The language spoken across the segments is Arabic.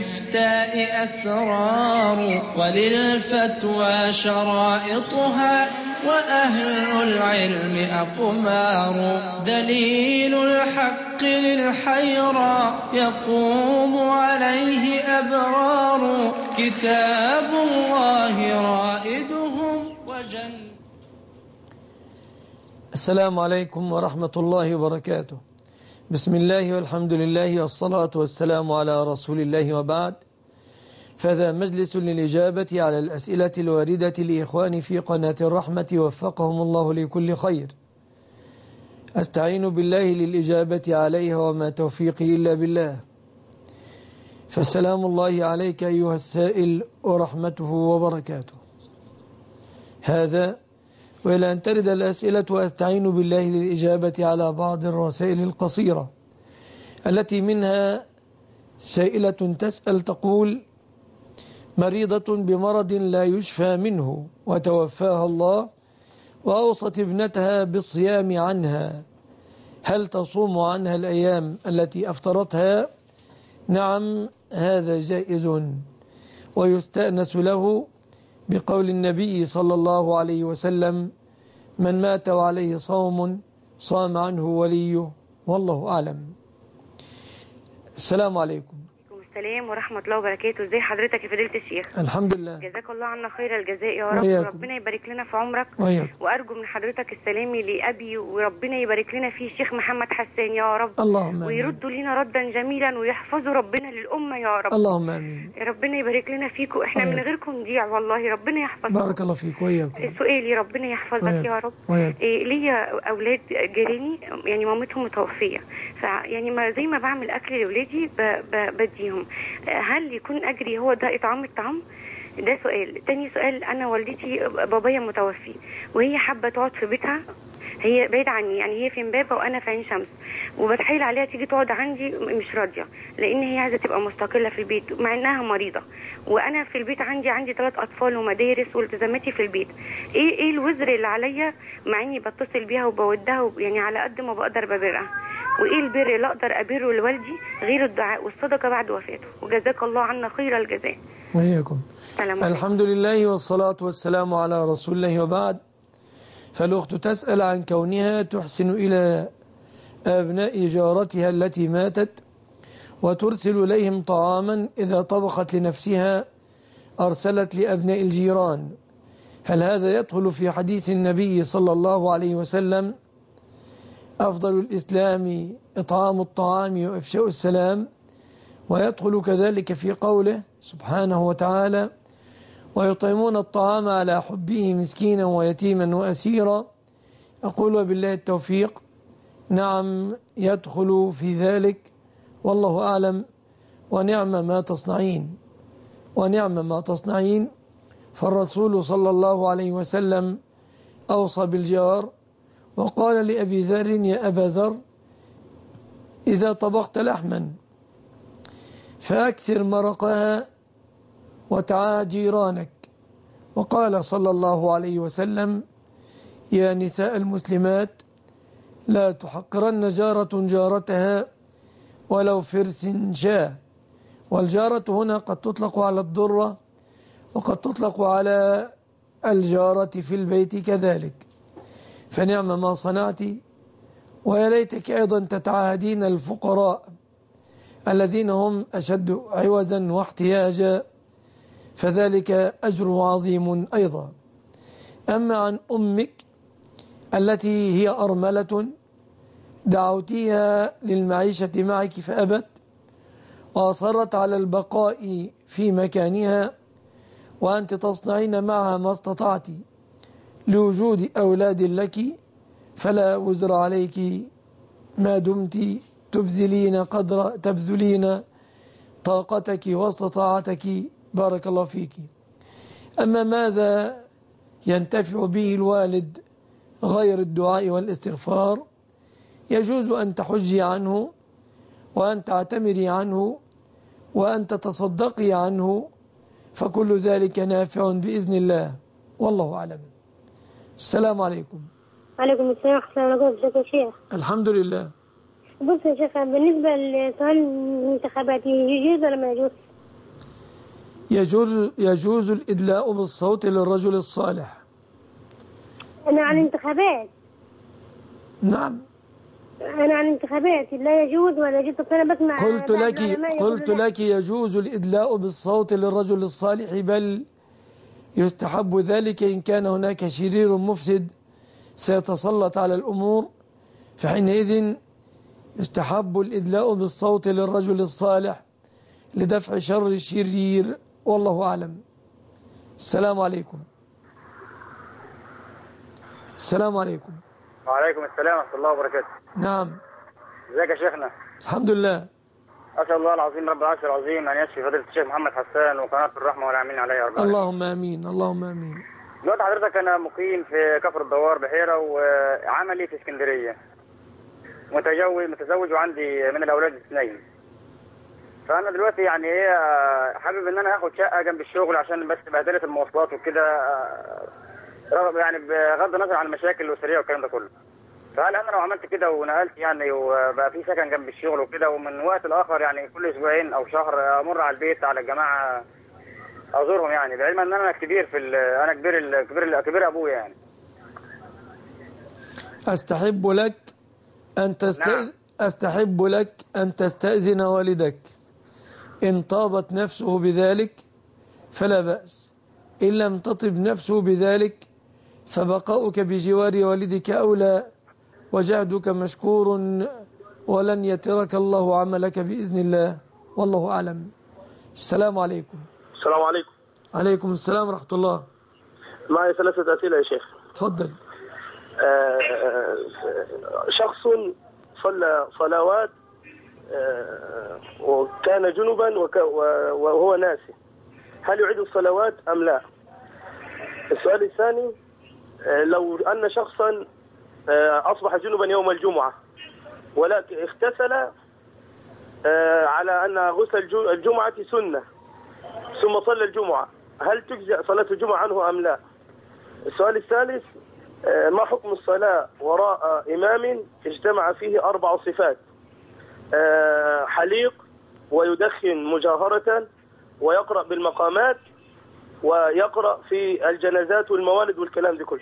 للإفتاء أسرار وللفتوى شرائطها وأهل العلم أقمار. دليل الحق للحيرى يقوم عليه أبرار. كتاب الله رائدهم وجن السلام عليكم ورحمة الله وبركاته. بسم الله والحمد لله والصلاة والسلام على رسول الله وبعد فذا مجلس للإجابة على الأسئلة الواردة لإخواني في قناة الرحمة وفقهم الله لكل خير. أستعين بالله للإجابة عليها وما توفيقي إلا بالله. فسلام الله عليك أيها السائل ورحمته وبركاته. هذا وإلى أن ترد الأسئلة وأستعين بالله للإجابة على بعض الرسائل القصيرة التي منها سائلة تسأل تقول مريضة بمرض لا يشفى منه وتوفاها الله وأوصت ابنتها بالصيام عنها. هل تصوم عنها الأيام التي أفطرتها؟ نعم هذا جائز. ويستأنس له بقول النبي صلى الله عليه وسلم من مات عليه صوم صام عنه وليه والله أعلم. السلام عليكم. السلام ورحمة الله وبركاته. ازي حضرتك يا فضيلة الشيخ؟ الحمد لله. جزاك الله عنا خير الجزاء يا رب. وياكم. ربنا يبارك لنا في عمرك. وياكم. وأرجو من حضرتك السلام لأبي وربنا يبارك لنا فيه الشيخ محمد حسان يا رب. اللهم ويردوا لنا ردا جميلا ويحفظوا ربنا للأمة يا رب. اللهم آمين. ربنا يبارك لنا فيكم. إحنا وياكم. من غيركم نضيع والله. ربنا يحفظك. بارك الله فيك. وياكم سؤالي ربنا يحفظك يا رب. إيه ليا أولاد جيراني يعني مامتهم متوفية. فيعني ما زي ما بعمل أكل لأولادي بديهم. هل يكون أجري هو ده اطعام الطعام؟ ده سؤال. تاني سؤال أنا والدتي بابايا متوفي وهي حابة تقعد في بيتها. هي بعيد عني يعني هي في امبابة وأنا في عين شمس. وبتحايل عليها تيجي تقعد عندي مش راضية لأن هي عايزة تبقى مستقلة في البيت مع إنها مريضة. وأنا في البيت عندي عندي ثلاث أطفال ومدارس والتزاماتي في البيت. إيه إيه الوزر اللي عليا؟ مع إني بتصل بيها وبودها يعني على قد ما بقدر ببرها وايه البر اللي أقدر ابره لوالدي غير الدعاء والصدقة بعد وفاته. وجزاك الله عنا خير الجزاء. وإياكم. الحمد لله والصلاة والسلام على رسول الله وبعد. فالأخت تسأل عن كونها تحسن إلى أبناء جارتها التي ماتت وترسل إليهم طعاما إذا طبخت لنفسها أرسلت لأبناء الجيران. هل هذا يدخل في حديث النبي صلى الله عليه وسلم؟ أفضل الإسلام إطعام الطعام وإفشاء السلام ويدخل كذلك في قوله سبحانه وتعالى ويطعمون الطعام على حبه مسكينا ويتيما وأسيرا أقول وبالله التوفيق. نعم يدخل في ذلك والله أعلم. ونعم ما تصنعين. ونعم ما تصنعين. فالرسول صلى الله عليه وسلم أوصى بالجار وقال لأبي ذر يا أبا ذر إذا طبخت لحما فأكثر مرقها وتعا جيرانك. وقال صلى الله عليه وسلم يا نساء المسلمات لا تحقرن جارة جارتها ولو فرس جاء والجارة هنا قد تطلق على الضرة وقد تطلق على الجارة في البيت كذلك. فنعم ما صنعت ويا ليتك أيضا تتعاهدين الفقراء الذين هم أشد عوزا واحتياجا فذلك أجر عظيم أيضا. أما عن أمك التي هي أرملة دعوتيها للمعيشة معك فأبت وأصرت على البقاء في مكانها وأنت تصنعين معها ما استطعتِ. لوجود أولاد لك فلا وزر عليك ما دمت تبذلين قدر تبذلين طاقتك واستطاعتك. بارك الله فيك. أما ماذا ينتفع به الوالد غير الدعاء والاستغفار؟ يجوز أن تحجي عنه وأن تعتمري عنه وأن تتصدقي عنه فكل ذلك نافع بإذن الله. والله أعلم. السلام عليكم وعليكم السلام ورحمة الله وبركاته يا شيخ الحمد لله بص يا شيخ بالنسبة لسؤال الانتخابات يجوز ولا ما يجوز؟ يجوز يجوز الإدلاء بالصوت للرجل الصالح۔ أنا عن الانتخابات نعم۔ أنا عن الانتخابات لا يجوز ولا يجوز. أنا بسمع قلت لك قلت لك يجوز الإدلاء بالصوت للرجل الصالح بل يستحب ذلك إن كان هناك شرير مفسد سيتسلط على الأمور فحينئذ يستحب الإدلاء بالصوت للرجل الصالح لدفع شر الشرير والله أعلم. السلام عليكم. السلام عليكم. وعليكم السلام ورحمة الله وبركاته. نعم. إزيك يا شيخنا؟ الحمد لله. أسأل الله العظيم رب العرش العظيم أن يشفي فضيلة الشيخ محمد حسان وقناة الرحمة والعاملين عليه اربعه اللهم آمين اللهم آمين. دلوقتي حضرتك أنا مقيم في كفر الدوار بحيرة وعملي في اسكندرية. متجوز متزوج وعندي من الأولاد اثنين. فأنا دلوقتي يعني إيه حابب إن أنا آخد شقة جنب الشغل عشان بس بهدلة المواصلات وكده آه، يعني بغض النظر عن المشاكل الاسريه والكلام ده كله. فهل أنا لو عملت كده ونقلت يعني وبقى في سكن جنب الشغل وكده ومن وقت لآخر يعني كل أسبوعين أو شهر أمر على البيت على الجماعة أزورهم يعني بعلم إن أنا كبير في أنا كبير كبير كبير أبويا يعني. أستحب لك أن تستاذن نعم. أستحب لك أن تستأذن والدك. إن طابت نفسه بذلك فلا بأس. إن لم تطب نفسه بذلك فبقاؤك بجوار والدك أولى. وجهدك مشكور ولن يترك الله عملك بإذن الله والله أعلم. السلام عليكم. السلام عليكم. عليكم السلام ورحمة الله. معي ثلاثة أسئلة يا شيخ. تفضل. آه، شخص صلى صلوات آه، وكان جنبا وهو ناسي. هل يعيد الصلوات أم لا؟ السؤال الثاني آه، لو أن شخصا آه، أصبح جنبا يوم الجمعة. ولكن اغتسل آه، على أن غسل الجمعة سنة. ثم صلى الجمعة. هل تجزئ صلاة الجمعة عنه أم لا؟ السؤال الثالث آه، ما حكم الصلاة وراء إمام اجتمع فيه أربع صفات؟ حليق ويدخن مجاهرة ويقرأ بالمقامات ويقرأ في الجنازات والموالد والكلام ده كله.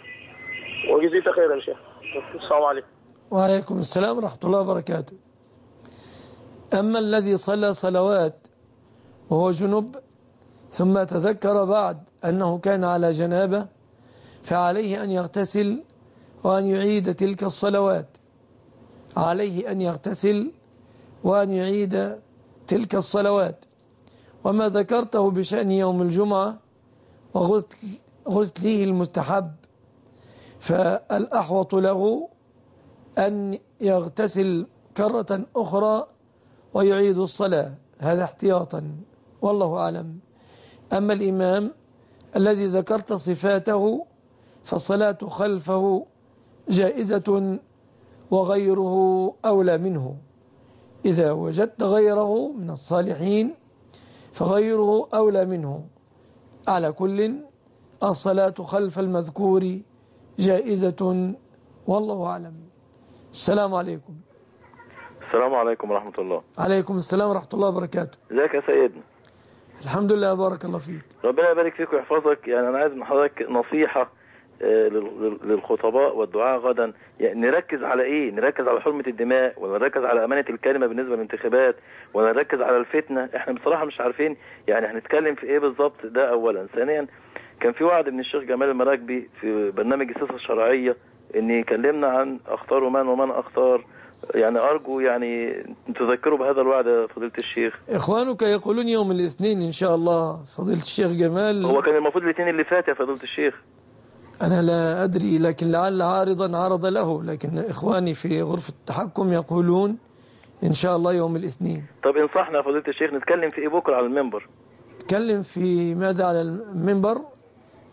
وجزيت خيرا شيخ. السلام عليكم. وعليكم السلام ورحمة الله وبركاته أما الذي صلى صلوات وهو جنب ثم تذكر بعد أنه كان على جنابة فعليه أن يغتسل وأن يعيد تلك الصلوات. عليه أن يغتسل وأن يعيد تلك الصلوات. وما ذكرته بشأن يوم الجمعة وغسله المستحب. فالأحوط له أن يغتسل كرة أخرى ويعيد الصلاة. هذا احتياطا. والله أعلم. أما الإمام الذي ذكرت صفاته فالصلاة خلفه جائزة وغيره أولى منه. إذا وجدت غيره من الصالحين فغيره أولى منه. على كل الصلاة خلف المذكور جائزة والله أعلم السلام عليكم السلام عليكم ورحمة الله عليكم السلام ورحمة الله وبركاته ازيك يا سيدنا الحمد لله بارك الله فيك ربنا يبارك فيك ويحفظك يعني أنا عايز من حضرتك نصيحة آه، للخطباء والدعاء غدا يعني نركز على إيه نركز على حرمة الدماء ولا نركز على امانة الكلمة بالنسبة للانتخابات ولا نركز على الفتنة إحنا بصراحة مش عارفين يعني هنتكلم في إيه بالظبط ده اولا. ثانيا كان في وعد من الشيخ جمال المراكبي في برنامج السياسة الشرعية ان يكلمنا عن أخطار من ومن أخطار. يعني أرجو يعني تذكروا بهذا الوعد يا فضيلة الشيخ. إخوانك يقولون يوم الاثنين إن شاء الله فضيلة الشيخ جمال. هو كان المفروض الاثنين اللي فات يا فضيلة الشيخ. أنا لا أدري لكن لعل عارضا عرض له. لكن إخواني في غرفة التحكم يقولون إن شاء الله يوم الاثنين. طب انصحنا يا فضيلة الشيخ نتكلم في إيه بكرة على المنبر؟ نتكلم في ماذا على المنبر؟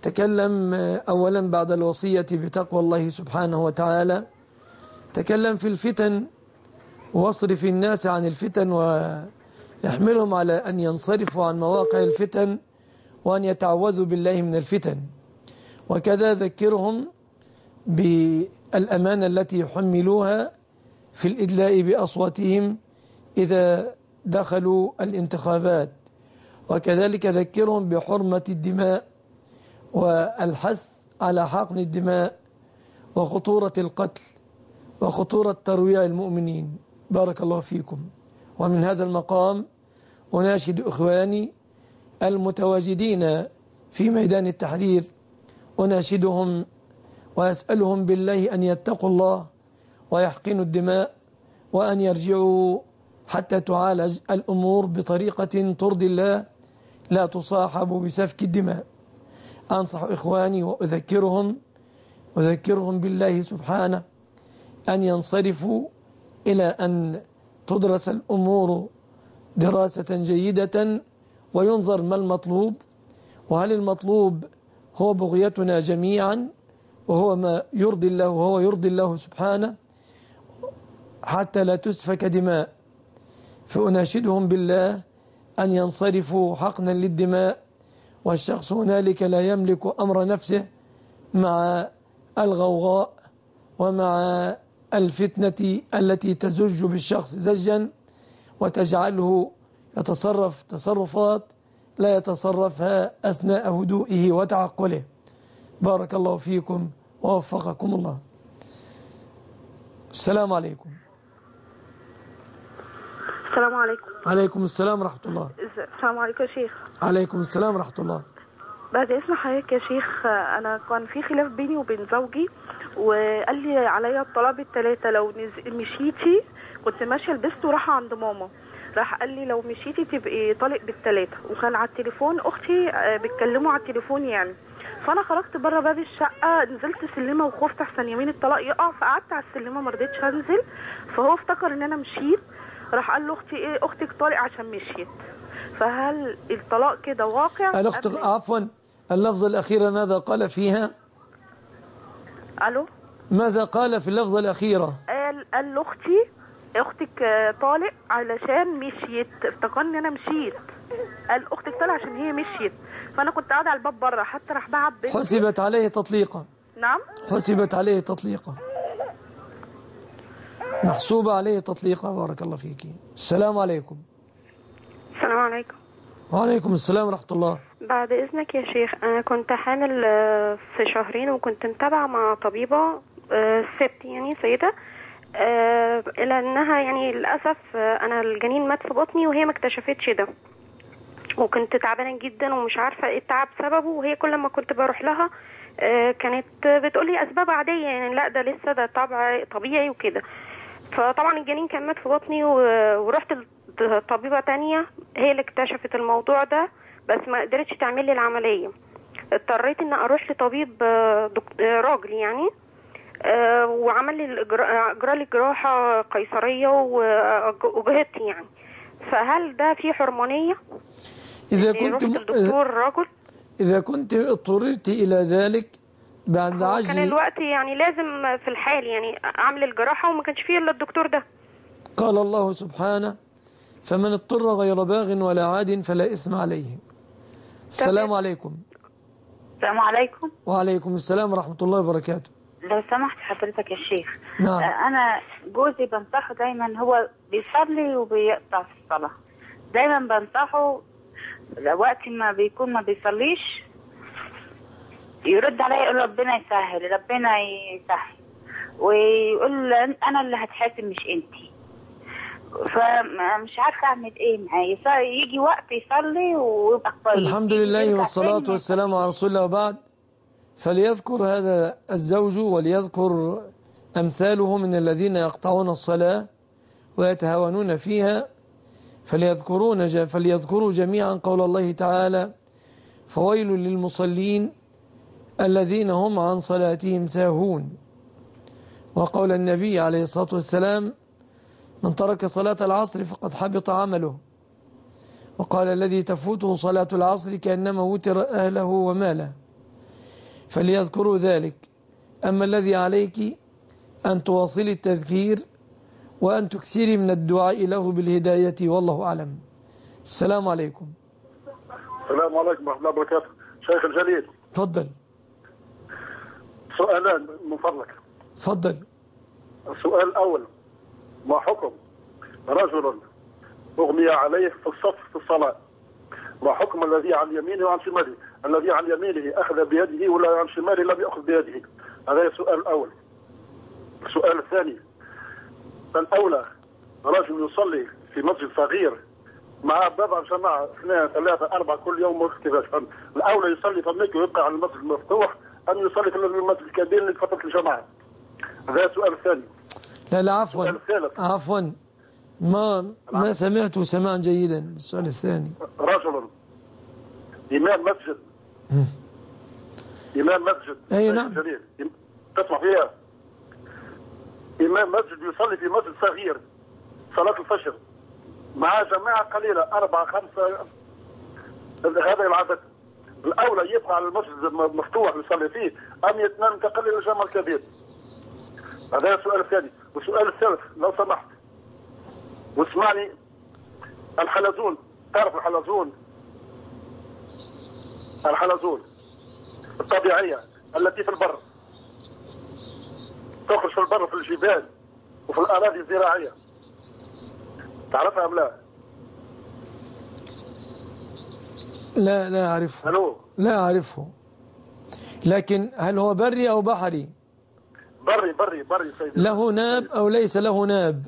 تكلم أولا بعد الوصية بتقوى الله سبحانه وتعالى تكلم في الفتن واصرف الناس عن الفتن ويحملهم على أن ينصرفوا عن مواقع الفتن وأن يتعوذوا بالله من الفتن. وكذا ذكرهم بالأمانة التي يحملوها في الإدلاء بأصواتهم إذا دخلوا الانتخابات. وكذلك ذكرهم بحرمة الدماء والحث على حقن الدماء وخطورة القتل وخطورة ترويع المؤمنين. بارك الله فيكم. ومن هذا المقام أناشد إخواني المتواجدين في ميدان التحرير. أناشدهم وأسألهم بالله أن يتقوا الله ويحقنوا الدماء وأن يرجعوا حتى تعالج الأمور بطريقة ترضي الله لا تصاحب بسفك الدماء. أنصح إخواني وأذكرهم أذكرهم بالله سبحانه أن ينصرفوا إلى أن تدرس الأمور دراسة جيدة وينظر ما المطلوب وهل المطلوب هو بغيتنا جميعا وهو ما يرضي الله وهو يرضي الله سبحانه حتى لا تسفك دماء. فأناشدهم بالله أن ينصرفوا حقنا للدماء. والشخص هنالك لا يملك أمر نفسه مع الغوغاء ومع الفتنة التي تزج بالشخص زجا وتجعله يتصرف تصرفات لا يتصرفها أثناء هدوئه وتعقله. بارك الله فيكم ووفقكم الله. السلام عليكم. السلام عليكم. عليكم السلام ورحمة الله السلام عليكم يا شيخ عليكم السلام ورحمة الله بعد اسم حضرتك يا شيخ أنا كان في خلاف بيني وبين زوجي وقال لي عليا الطلاب الثلاثه لو مشيتي كنت ماشيه لبست وراح عند ماما راح قال لي لو مشيتي تبقي طالق بالثلاثه وكان على التليفون أختي بتكلمه على التليفون يعني فانا خرجت بره باب الشقه نزلت سلمه وخفت احسن يمين الطلاق يقع فقعدت على السلمه ما رضيتش انزل فهو افتكر ان أنا مشيت راح قال له أختي إيه أختك طالق عشان مشيت. فهل الطلاق كده واقع؟ الاخت إيه؟ عفوا اللفظ الاخيره ماذا قال فيها؟ ألو؟ ماذا قال في اللفظه الاخيره قال قال لاختي أختك طالق علشان مشيت. افتكرني أنا مشيت. قال أختك طالق عشان هي مشيت. فأنا كنت قاعدة على الباب بره حتى راح بعب حسبت عليه تطليقه نعم؟ حسبت عليه تطليقه محسوب عليه تطلیقہ بارك الله فيك السلام عليكم السلام عليكم وعليكم السلام ورحمة الله بعد إذنك يا شيخ أنا كنت حامل في شهرين وكنت متابعة مع طبيبة ست يعني سيدة إلى أنها يعني للأسف أنا الجنين مات في بطني وهي ما اكتشفتش ده وكنت تعبانة جدا ومش عارفة إيه التعب سببه وهي كل ما كنت بروح لها. آه، كانت بتقولي أسباب عادية يعني لا ده لسه ده طبع طبيعي وكده فطبعا الجنين كان مات في بطني ورحت لطبيبة تانية هي اللي اكتشفت الموضوع ده بس ما قدرتش تعمل لي العملية. اضطريت إن أروح لطبيب راجل يعني آه، وعمل لي اجرى لي جراحه قيصرية واجهضت يعني. فهل ده في حرمانية؟ إذا كنت إذا كنت اضطررت إلى ذلك بعلاج كان الوقت يعني لازم في الحال يعني عامل الجراحة وما كانش فيه إلا الدكتور ده. قال الله سبحانه فمن اضطر غير باغ ولا عاد فلا إثم عليه. السلام عليكم. السلام عليكم. وعليكم السلام ورحمة الله وبركاته. لو سمحت حضرتك يا شيخ نعم. أنا جوزي بنصحه دايما هو بيصلي وبيقطع في الصلاة. دايما بنصحه وقت ما بيكون ما بيصليش يرد علي يقول ربنا يسهل ربنا يسهل. ويقول أنا اللي هتحاسب مش انت فمش عارفة أعمل إيه معايا. يجي وقت يصلي ويبقى كويس. الحمد لله والصلاة والسلام على رسول الله وبعد. فليذكر هذا الزوج وليذكر أمثاله من الذين يقطعون الصلاة ويتهاونون فيها. فليذكرون فليذكروا جميعا قول الله تعالى فويل للمصلين الذين هم عن صلاتهم ساهون. وقول النبي عليه الصلاة والسلام من ترك صلاة العصر فقد حبط عمله. وقال الذي تفوته صلاة العصر كأنما وتر أهله وماله. فليذكروا ذلك. أما الذي عليك أن تواصل التذكير وأن تكثير من الدعاء له بالهداية والله أعلم. السلام عليكم. السلام عليكم ورحمة الله وبركاته. شيخ الجليل. تفضل. سؤالان من فضلك. تفضل. السؤال الأول ما حكم رجل أغمي عليه في الصف في الصلاة؟ ما حكم الذي عن يمينه وعن شماله الذي عن يمينه أخذ بيده ولا عن شماله لم يأخذ بيده. هذا السؤال الأول. السؤال الثاني الأولى رجل يصلي في مسجد صغير مع بضع جماعة اثنين ثلاثة أربعة كل يوم واختفاء الأولى يصلي فمك ويبقى على المسجد المفتوح أن يصلي في المسجد الكبير لفترة الجماعة. هذا سؤال الثاني لا لا عفوا. عفوا. ما ما نعم. سمعت سماعا جيدا. السؤال الثاني. رجل إمام مسجد. إمام مسجد. أي نعم. تسمع فيها؟ إمام مسجد يصلي في مسجد صغير. صلاة الفجر. مع جماعة قليلة. أربعة خمسة. هذا العدد. الأولى يبقى على المسجد مفتوح يصلي فيه أم ينتقل إلى الجامع الكبير. هذا السؤال الثاني. والسؤال الثالث لو سمحت. واسمعني. الحلزون. تعرف الحلزون؟ الحلزون. الطبيعية التي في البر. تخرج في البر في الجبال وفي الأراضي الزراعية. تعرفها أم لا؟ لا لا أعرفه. ألو. لا أعرفه. لكن هل هو بري أو بحري؟ بري بري بري سيدي. له ناب أو ليس له ناب؟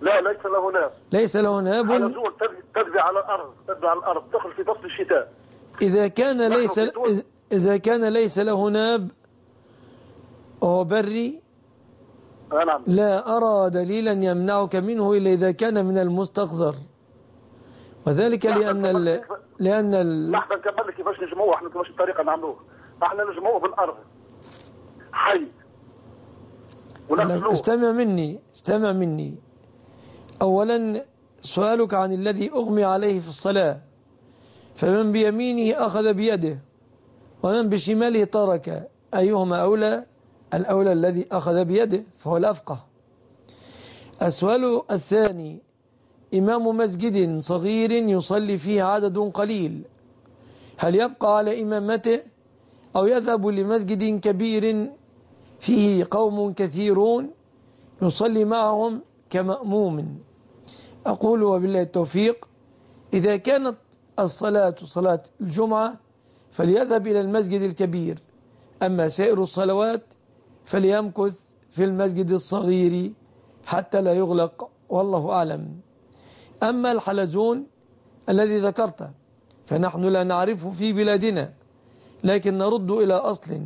لا ليس له ناب. ليس له ناب؟ على زول تدبي على الأرض تدبي على الأرض تدخل في فصل الشتاء. إذا كان ليس إذا كان ليس له ناب وهو بري؟ آه، نعم. لا أرى دليلا يمنعك منه إلا إذا كان من المستقذر. وذلك لأن ال... لأن ال... لحظه نكمل لك كيفاش نجموه إحنا كيفاش الطريقة نعملوه؟ إحنا نجموه بالأرض. حي. استمع مني استمع مني. اولا سؤالك عن الذي أغمي عليه في الصلاة. فمن بيمينه أخذ بيده ومن بشماله ترك. أيهما أولى؟ الأولى الذي أخذ بيده فهو الأفقه. السؤال الثاني إمام مسجد صغير يصلي فيه عدد قليل. هل يبقى على إمامته أو يذهب لمسجد كبير فيه قوم كثيرون يصلي معهم كمأموم؟ أقول وبالله التوفيق إذا كانت الصلاة صلاة الجمعة فليذهب إلى المسجد الكبير أما سائر الصلوات فليمكث في المسجد الصغير حتى لا يغلق والله أعلم. أما الحلزون الذي ذكرته فنحن لا نعرفه في بلادنا لكن نرد إلى أصل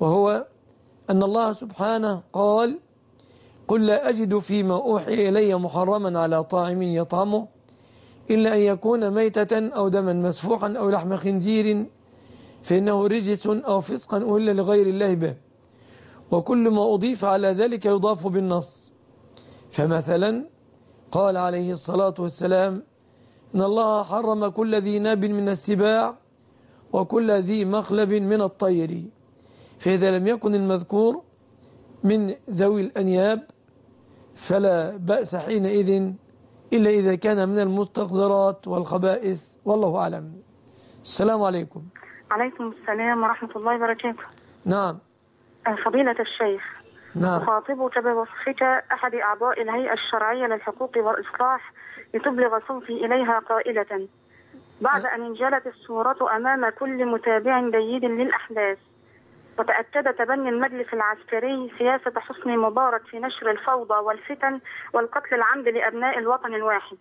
وهو أن الله سبحانه قال قل لا أجد فيما أوحي إلي محرما على طاعم يطعمه إلا أن يكون ميتة أو دما مسفوحا أو لحم خنزير فإنه رجس أو فسقا أهل لغير الله به وكل ما أضيف على ذلك يضاف بالنص. فمثلا قال عليه الصلاة والسلام إن الله حرم كل ذي ناب من السباع وكل ذي مخلب من الطير. فإذا لم يكن المذكور من ذوي الأنياب فلا بأس حينئذ إلا إذا كان من المستقذرات والخبائث. والله أعلم. السلام عليكم. عليكم السلام ورحمة الله وبركاته. نعم. أه، فضيلة الشيخ نعم. كما بوصفك أحد أعضاء الهيئة الشرعية للحقوق والإصلاح لتبلغ صوتي إليها قائلة بعد أن انجلت الصورة أمام كل متابع جيد للأحداث وتأكد تبني المجلس العسكري سياسة حسني مبارك في نشر الفوضى والفتن والقتل العمد لأبناء الوطن الواحد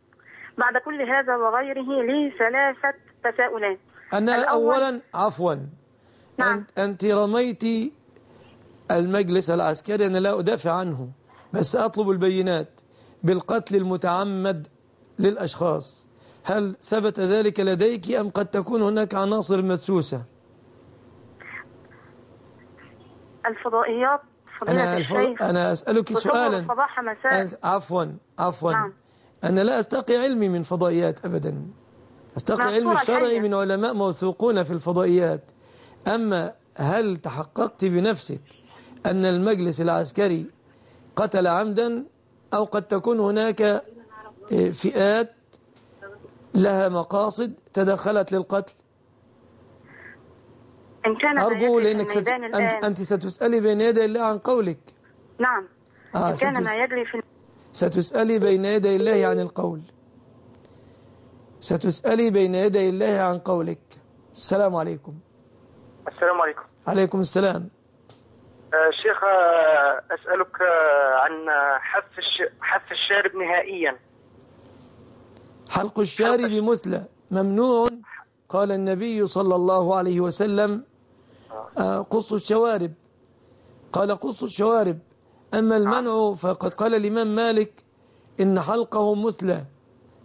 بعد كل هذا وغيره لي ثلاثة تساؤلات أنا أولا عفوا نعم. أنت رميتي المجلس العسكري أنا لا أدافع عنه بس أطلب البينات بالقتل المتعمد للأشخاص. هل ثبت ذلك لديك أم قد تكون هناك عناصر مدسوسة؟ الفضائيات أنا, أنا أسألك سؤالا. مساء. عفوا عفوا. نعم. أنا لا أستقي علمي من فضائيات أبدا. أستقي علمي الشرعي من علماء موثوقون في الفضائيات. أما هل تحققت بنفسك أن المجلس العسكري قتل عمدا أو قد تكون هناك آه، فئات لها مقاصد تدخلت للقتل. إن كان أرجو لأنك ست... أنت... أنت ستسألي بين يدي الله عن قولك. نعم. آه إن كان ستس... ما يجري في ستسألي بين يدي الله عن القول. ستسألي بين يدي الله عن قولك. السلام عليكم. السلام عليكم. عليكم السلام. آه، شيخ آه، أسألك آه، عن حف حف الشارب نهائيا. حلق الشارب مثلى ممنوع قال النبي صلى الله عليه وسلم. قص الشوارب. قال قص الشوارب. أما نعم. المنع فقد قال الإمام مالك إن حلقه مثلى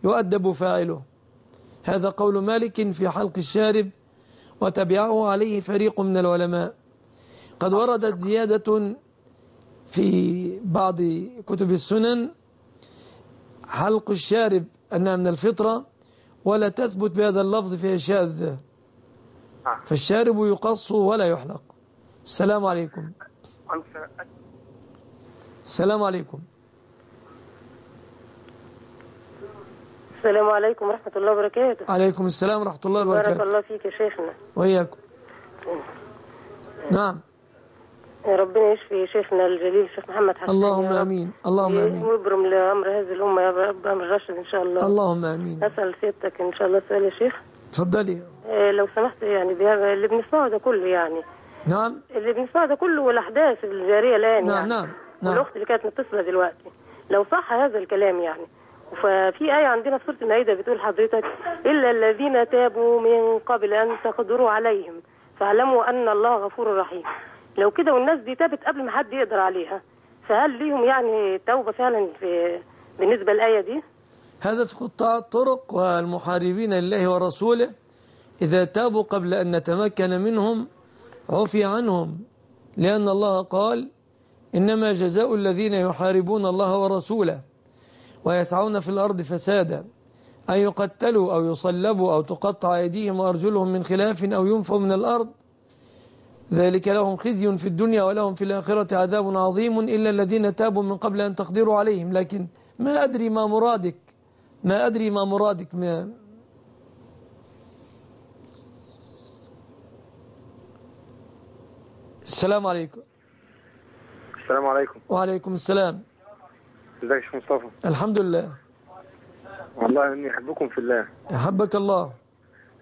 يؤدب فاعله. هذا قول مالك في حلق الشارب وتبعه عليه فريق من العلماء. قد وردت زيادة في بعض كتب السنن. حلق الشارب أنها من الفطرة ولا تثبت بهذا اللفظ فيها شاذة فالشارب يقص ولا يحلق. السلام عليكم. السلام عليكم. السلام عليكم ورحمة الله وبركاته. عليكم السلام ورحمة الله وبركاته. بارك الله فيك يا شيخنا. وياكم نعم. ربنا يشفي شيخنا الجليل الشيخ محمد حسن اللهم آمين. اللهم إيه، آمين. ويبرم لأمر هذه الأمة يا رب أمر رشد إن شاء الله. اللهم آمين. أسأل سيادتك إن شاء الله سؤال يا شيخ. تفضلي. إيه، لو سمحت يعني بهذا اللي بنسمعه ده كله يعني. نعم. اللي بنسمعه ده كله والأحداث الجارية الآن نعم يعني. نعم نعم. والأخت اللي كانت متصلة دلوقتي. لو صح هذا الكلام يعني. ففي آية عندنا في سورة المائدة بتقول حضرتك إلا الذين تابوا من قبل أن تقدروا عليهم فاعلموا أن الله غفور رحيم. لو كده والناس دي تابت قبل ما حد يقدر عليها فهل ليهم يعني توبة فعلا في بالنسبة للآية دي؟ هذا في قطاع الطرق والمحاربين لله ورسوله إذا تابوا قبل أن نتمكن منهم عفي عنهم لأن الله قال إنما جزاء الذين يحاربون الله ورسوله ويسعون في الأرض فسادا أن يقتلوا أو يصلبوا أو تقطع أيديهم وأرجلهم من خلاف أو ينفوا من الأرض ذلك لهم خزي في الدنيا ولهم في الآخرة عذاب عظيم إلا الذين تابوا من قبل أن تقدروا عليهم. لكن ما أدري ما مرادك ما أدري ما مرادك ما السلام عليكم. السلام عليكم. وعليكم السلام. ازيك يا شيخ مصطفى؟ الحمد لله. والله إني أحبكم في الله. أحبك الله.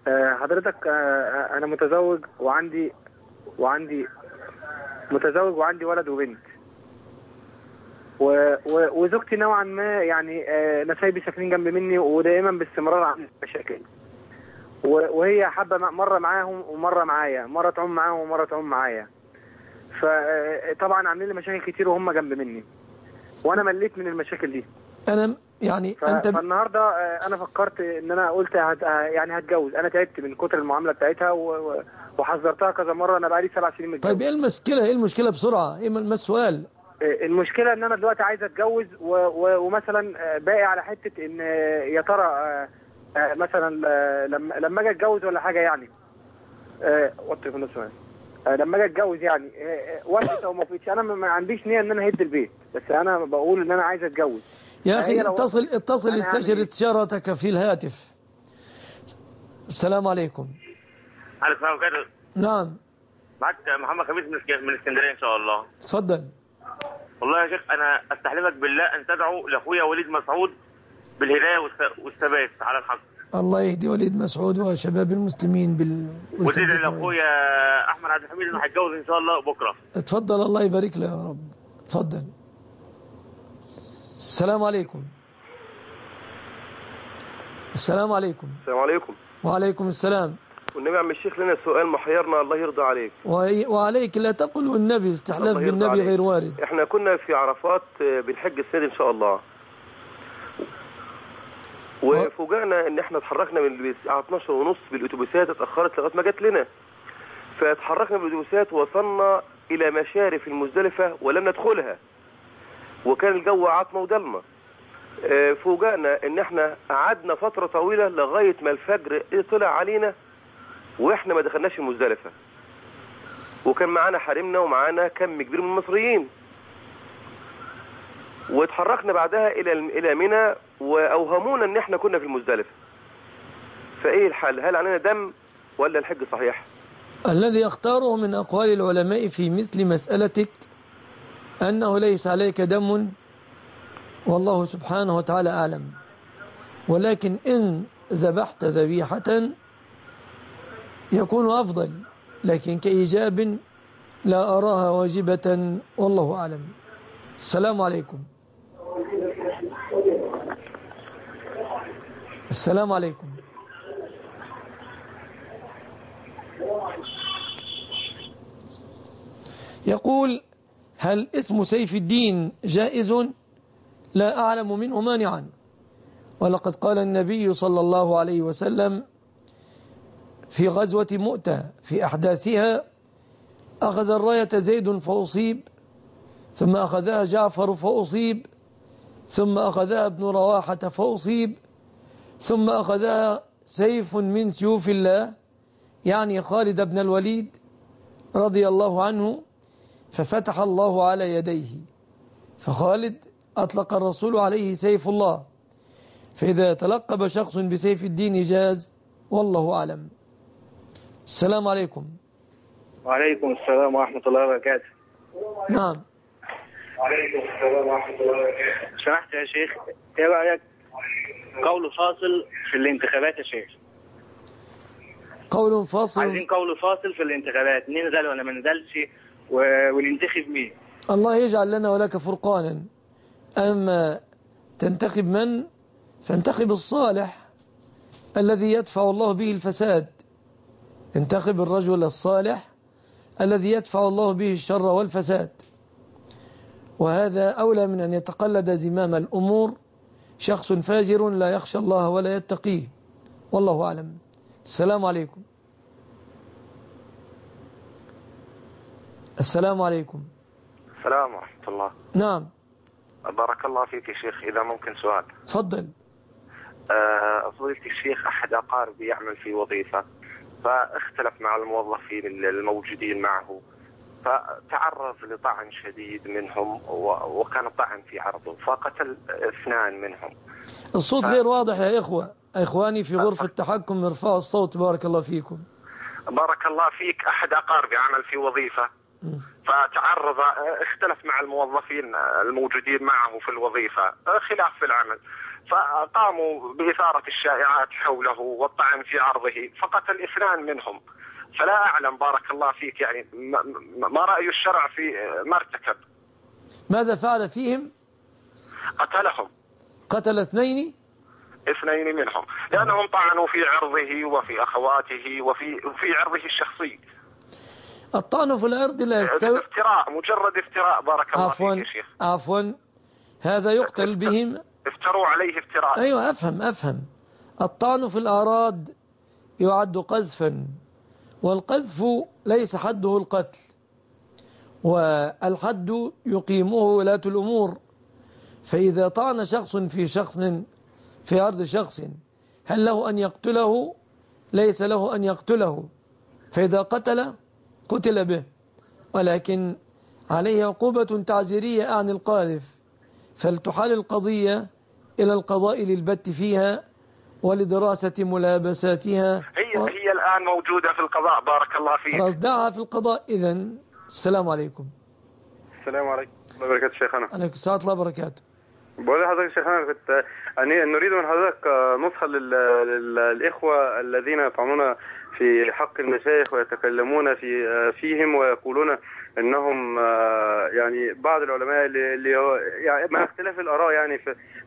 آه، حضرتك آه، آه، أنا متزوج وعندي وعندي متزوج وعندي ولد وبنت. و... و... وزوجتي نوعا ما يعني آه، نسايبي ساكنين جنب مني ودائما باستمرار عندي مشاكل. وهي حابة مرة معاهم ومرة معايا مرة تعوم معاهم ومرة تعوم معايا. فطبعا آه، عاملين لي مشاكل كتير وهم جنب مني. وأنا مليت من المشاكل دي. أنا يعني ف... أنت النهارده آه، أنا فكرت إن أنا قلت هت... آه، يعني هتجوز. أنا تعبت من كتر المعاملة بتاعتها و... وحذرتها كذا مرة. أنا بقالي سبع سنين متجوز. طيب إيه المشكلة؟ إيه المشكلة بسرعة؟ إيه ما السؤال؟ آه، المشكلة إن أنا دلوقتي عايز أتجوز و... و... ومثلا باقي على حتة إن يا ترى مثلا لما لما أجي أتجوز ولا حاجة يعني. وطي في ده لما أجي أتجوز يعني وقت أو ما فيش. أنا ما عنديش نية إن أنا هد البيت. بس أنا بقول إن أنا عايز أتجوز. يا أخي أيوة، اتصل اتصل استشر إيه؟ استشارتك في الهاتف. السلام عليكم. على السلام عليكم نعم. معك محمد خميس من إسكندرية إن شاء الله. تفضل. والله يا شيخ أنا أستحلفك بالله أن تدعو لأخويا وليد مسعود بالهداية والثبات على الحق. الله يهدي وليد مسعود وشباب المسلمين بال وليد لأخويا آه، أحمد عبد الحميد أنه هيتجوز إن شاء الله بكرة. اتفضل الله يبارك له يا رب. اتفضل السلام علیکم۔ السلام عليكم السلام عليكم وعليكم السلام۔ والنبي عم الشيخ لنا سؤال محيرنا الله يرضى عليك وعليك لا تقل النبي استحلاف بالنبي غير وارد۔ إحنا كنا في عرفات آه، بنحج السيد ان شاء الله. وفوجئنا ان إحنا اتحركنا من الساعة 12 ونص بالأتوبيسات اتأخرت لغاية ما جت لنا. فاتحركنا بالأتوبيسات وصلنا إلى مشارف المزدلفة ولم ندخلها. وكان الجو عطمة وضلمة. آه، فوجئنا إن إحنا قعدنا فترة طويلة لغاية ما الفجر طلع علينا وإحنا ما دخلناش المزدلفة. وكان معانا حريمنا ومعانا كم كبير من المصريين. واتحركنا بعدها إلى إلى منى وأوهمونا إن إحنا كنا في المزدلفة. فإيه الحل هل علينا دم ولا الحج صحيح؟ الذي أختاره من أقوال العلماء في مثل مسألتك أنه ليس عليك دم والله سبحانه وتعالى أعلم. ولكن إن ذبحت ذبيحة يكون أفضل لكن كإيجاب لا أراها واجبة والله أعلم. السلام عليكم. السلام عليكم. يقول هل اسم سيف الدين جائز؟ لا أعلم منه مانعا. ولقد قال النبي صلى الله عليه وسلم في غزوة مؤتة في أحداثها أخذ الراية زيد فأصيب ثم أخذها جعفر فأصيب ثم أخذها ابن رواحة فأصيب ثم أخذها سيف من سيوف الله يعني خالد بن الوليد رضي الله عنه. ففتح الله على يديه. فخالد أطلق الرسول عليه سيف الله. فإذا تلقب شخص بسيف الدين جاز والله أعلم. السلام عليكم. وعليكم السلام ورحمة الله وبركاته. نعم. وعليكم السلام ورحمة الله وبركاته. سمحت يا شيخ إيه رأيك؟ قول فاصل في الانتخابات يا شيخ. قول فاصل. عايزين قول فاصل في الانتخابات ننزل ولا ما ننزلش؟ وننتخب مين؟ الله يجعل لنا ولك فرقانا أما تنتخب من؟ فانتخب الصالح الذي يدفع الله به الفساد. انتخب الرجل الصالح الذي يدفع الله به الشر والفساد. وهذا أولى من أن يتقلد زمام الأمور. شخص فاجر لا يخشى الله ولا يتقيه. والله أعلم. السلام عليكم. السلام عليكم السلام ورحمة الله نعم. بارك الله فيك يا شيخ إذا ممكن سؤال تفضل. فضيلة الشيخ أحد أقاربي يعمل في وظيفة فاختلف مع الموظفين الموجودين معه فتعرض لطعن شديد منهم وكان الطعن في عرضه فقتل اثنان منهم. الصوت ف... غير واضح يا إخوة. إخواني في غرفة التحكم ارفعوا الصوت بارك الله فيكم. بارك الله فيك أحد أقاربي عمل في وظيفة فتعرض آه، اختلف مع الموظفين آه، الموجودين معه في الوظيفة آه، خلاف في العمل. فقاموا بإثارة الشائعات حوله والطعن في عرضه فقتل اثنان منهم. فلا أعلم بارك الله فيك يعني ما رأي الشرع في ما ارتكب. ماذا فعل فيهم؟ قتلهم. قتل اثنين؟ اثنين منهم. لأنهم طعنوا في عرضه وفي أخواته وفي في عرضه الشخصي. الطعن في الأرض لا يستوي. افتراء مجرد افتراء. بارك الله أفون فيك يا شيخ. عفوا. هذا يقتل بهم. افتروا عليه افتراء. أيوة أفهم أفهم. الطعن في الأراض يعد قذفا والقذف ليس حده القتل والحد يقيمه ولاة الأمور. فإذا طعن شخص في شخص في أرض شخص هل له أن يقتله؟ ليس له أن يقتله. فإذا قتل قتل به. ولكن عليه عقوبة تعزيرية عن القاذف. فلتحال القضية إلى القضاء للبت فيها ولدراسة ملابساتها. هي و... هي الآن موجودة في القضاء. بارك الله فيك. خلاص دعها في القضاء. إذا السلام عليكم. السلام عليكم. الله وبركاته شيخنا. عليكم السلام الله وبركاته. بقول لحضرتك شيخنا كنت أني نريد من حضرتك نصحة للإخوة الذين يطعمون في حق المشايخ ويتكلمون في آه، فيهم ويقولون إنهم آه، يعني بعض العلماء اللي يعني مع اختلاف الآراء يعني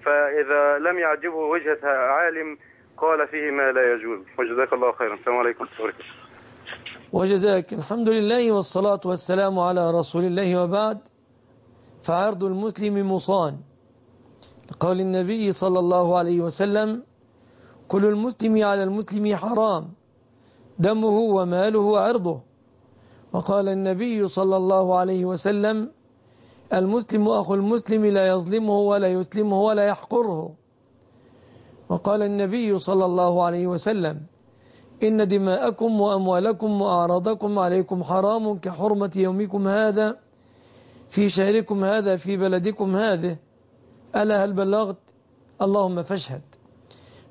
فإذا لم يعجبه وجهة عالم قال فيه ما لا يجوز. وجزاك الله خيرا. السلام عليكم ورحمة وجزاك. الحمد لله والصلاة والسلام على رسول الله وبعد. فعرض المسلم مصان. لقول النبي صلى الله عليه وسلم كل المسلم على المسلم حرام. دمه وماله وعرضه. وقال النبي صلى الله عليه وسلم المسلم أخو المسلم لا يظلمه ولا يسلمه ولا يحقره. وقال النبي صلى الله عليه وسلم إن دماءكم وأموالكم وأعراضكم عليكم حرام كحرمة يومكم هذا في شهركم هذا في بلدكم هذه. ألا هل بلغت؟ اللهم فاشهد.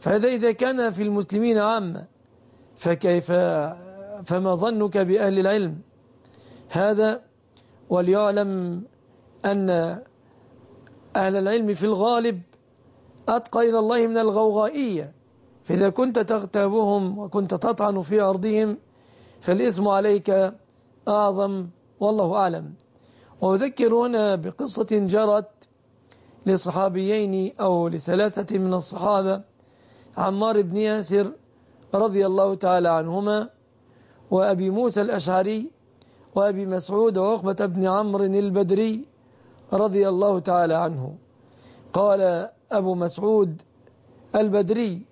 فهذا إذا كان في المسلمين عامة فكيف فما ظنك بأهل العلم؟ هذا وليعلم أن أهل العلم في الغالب أتقى إلى الله من الغوغائية. فإذا كنت تغتابهم وكنت تطعن في أرضهم فالإثم عليك أعظم والله أعلم. وأذكر هنا بقصة جرت لصحابيين أو لثلاثة من الصحابة عمار بن ياسر رضي الله تعالى عنهما وأبي موسى الأشعري وأبي مسعود وعقبة بن عمر البدري رضي الله تعالى عنه قال أبو مسعود البدري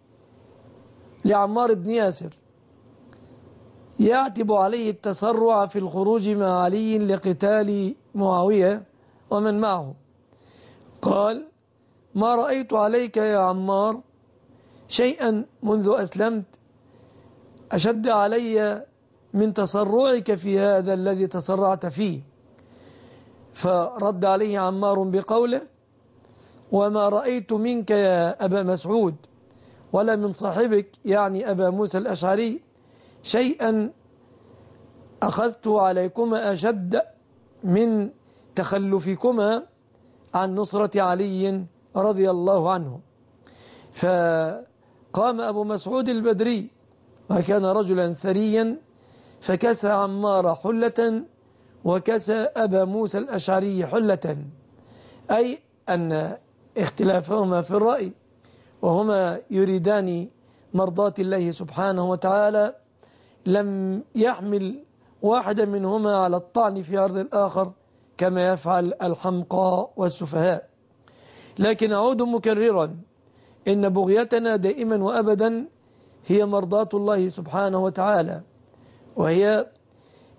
لعمار بن ياسر يعتب عليه التسرع في الخروج مع علي لقتال معاوية ومن معه۔ قال ما رأيت عليك يا عمار؟ شيئا منذ أسلمت أشد علي من تسرعك في هذا الذي تسرعت فيه. فرد عليه عمار بقوله وما رأيت منك يا أبا مسعود ولا من صاحبك يعني أبا موسى الأشعري شيئا أخذت عليكما أشد من تخلفكما عن نصرة علي رضي الله عنه. فقام أبو مسعود البدري وكان رجلا ثريا فكسى عمار حلة وكسى أبا موسى الأشعري حلة. أي أن اختلافهما في الرأي وهما يريدان مرضات الله سبحانه وتعالى لم يحمل واحد منهما على الطعن في أرض الآخر كما يفعل الحمقى والسفهاء. لكن أعود مكررا إن بغيتنا دائما وأبدا هي مرضات الله سبحانه وتعالى وهي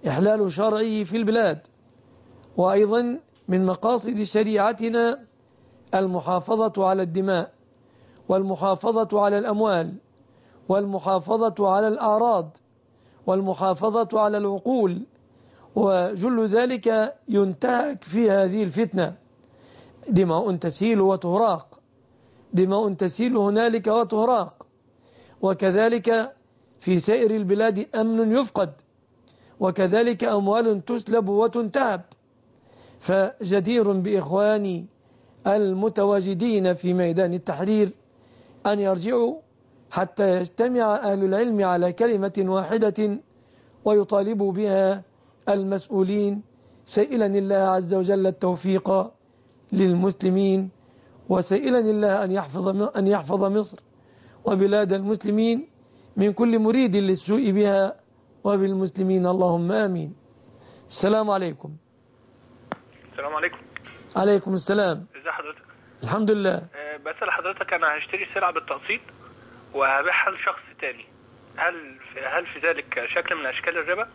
إحلال شرعه في البلاد وأيضا من مقاصد شريعتنا المحافظة على الدماء والمحافظة على الأموال والمحافظة على الأعراض والمحافظة على العقول وجل ذلك ينتهك في هذه الفتنة. دماء تسيل وتهراق. دماء تسيل هنالك وتهراق. وكذلك في سائر البلاد أمن يفقد وكذلك أموال تسلب وتنتهب. فجدير بإخواني المتواجدين في ميدان التحرير أن يرجعوا حتى يجتمع أهل العلم على كلمة واحدة ويطالبوا بها المسؤولين. سائلا الله عز وجل التوفيق للمسلمين وسائلا الله أن يحفظ, أن يحفظ مصر. وبلاد المسلمين من كل مريد للسوء بها وبالمسلمين اللهم آمين. السلام عليكم. السلام عليكم. عليكم السلام. ازي حضرتك؟ الحمد لله. آه، بس بسأل حضرتك أنا هشتري سلعة بالتقسيط وهبيعها لشخص تاني. هل في هل في ذلك شكل من أشكال الربا؟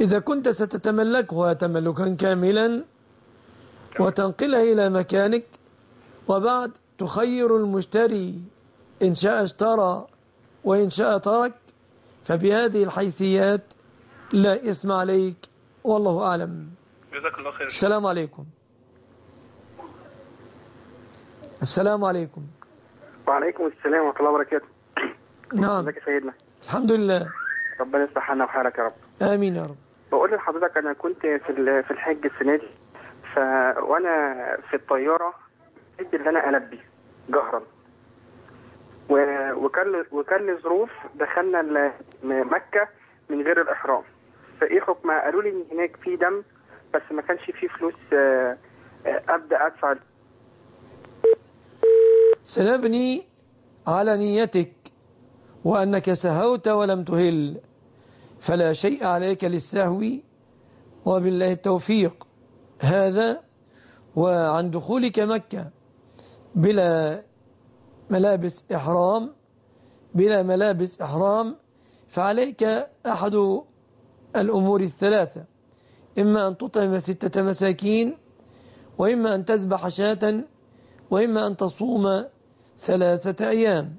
إذا كنت ستتملكها تملكا كاملا وتنقلها إلى مكانك وبعد تخير المشتري. إن شاء اشترى وإن شاء ترك فبهذه الحيثيات لا إثم عليك والله أعلم. جزاك الله خير. السلام عليكم. السلام عليكم. وعليكم السلام ورحمة الله وبركاته. نعم. ازيك يا سيدنا؟ الحمد لله. ربنا يصلح حالنا وحالك يا رب. آمين يا رب. بقول لحضرتك أنا كنت في في الحج السنة دي ف... وأنا في الطيارة اللي أنا ألبي جهرا. وكان وكان لظروف دخلنا مكة من غير الإحرام. فإيه حكم؟ قالوا لي إن هناك في دم بس ما كانش فيه فلوس آه، آه، أبدأ أدفع. سنبني على نيتك وأنك سهوت ولم تهل فلا شيء عليك للسهو وبالله التوفيق. هذا وعن دخولك مكة بلا ملابس إحرام بلا ملابس إحرام فعليك أحد الأمور الثلاثة إما أن تطعم ستة مساكين وإما أن تذبح شاة وإما أن تصوم ثلاثة أيام.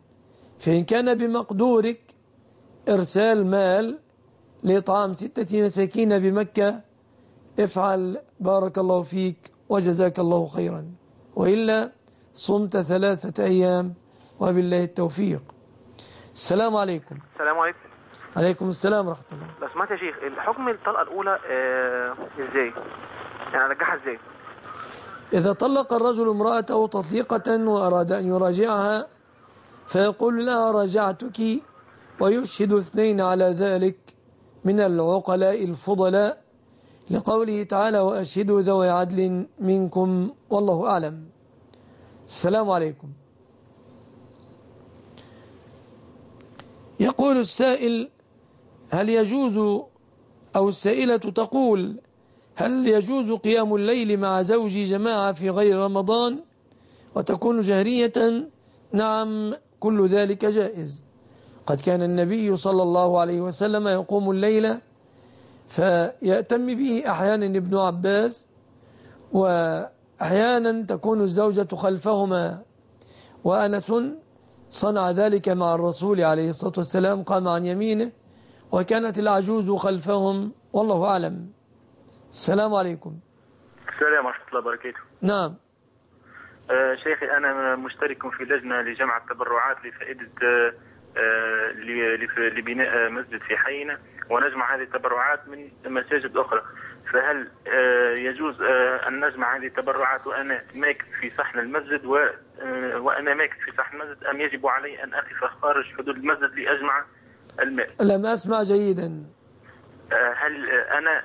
فإن كان بمقدورك إرسال مال لإطعام ستة مساكين بمكة افعل بارك الله فيك وجزاك الله خيرا. وإلا صمت ثلاثة أيام. وب الله التوفيق. السلام عليكم. السلام عليكم. عليكم السلام ورحمة الله. لو سمعت يا شيخ الحكم الطلقة الأولى آه، إزاي؟ يعني أرجعها إزاي؟ إذا طلق الرجل امرأته تطليقة وأراد أن يراجعها فيقول لها راجعتك ويشهد اثنين على ذلك من العقلاء الفضلاء لقوله تعالى وأشهدوا ذوي عدل منكم والله أعلم. السلام عليكم. يقول السائل هل يجوز أو السائلة تقول هل يجوز قيام الليل مع زوجي جماعة في غير رمضان وتكون جهرية؟ نعم كل ذلك جائز. قد كان النبي صلى الله عليه وسلم يقوم الليل فيأتم به أحيانا ابن عباس وأحيانا تكون الزوجة خلفهما وأنس صنع ذلك مع الرسول عليه الصلاة والسلام قام عن يمينه وكانت العجوز خلفهم والله أعلم. السلام عليكم. السلام ورحمة الله وبركاته. نعم. آه، شيخي أنا مشترك في لجنة لجمع التبرعات لفائدة آه، آه، لبناء مسجد في حينا ونجمع هذه التبرعات من مساجد أخرى. فهل آه، يجوز أن نجمع هذه التبرعات وأنا ماكت في صحن المسجد و آه، وأنا ماكت في صحن المسجد أم يجب علي أن أقف خارج حدود المسجد لأجمع المال لم أسمع جيدا. آه، هل أنا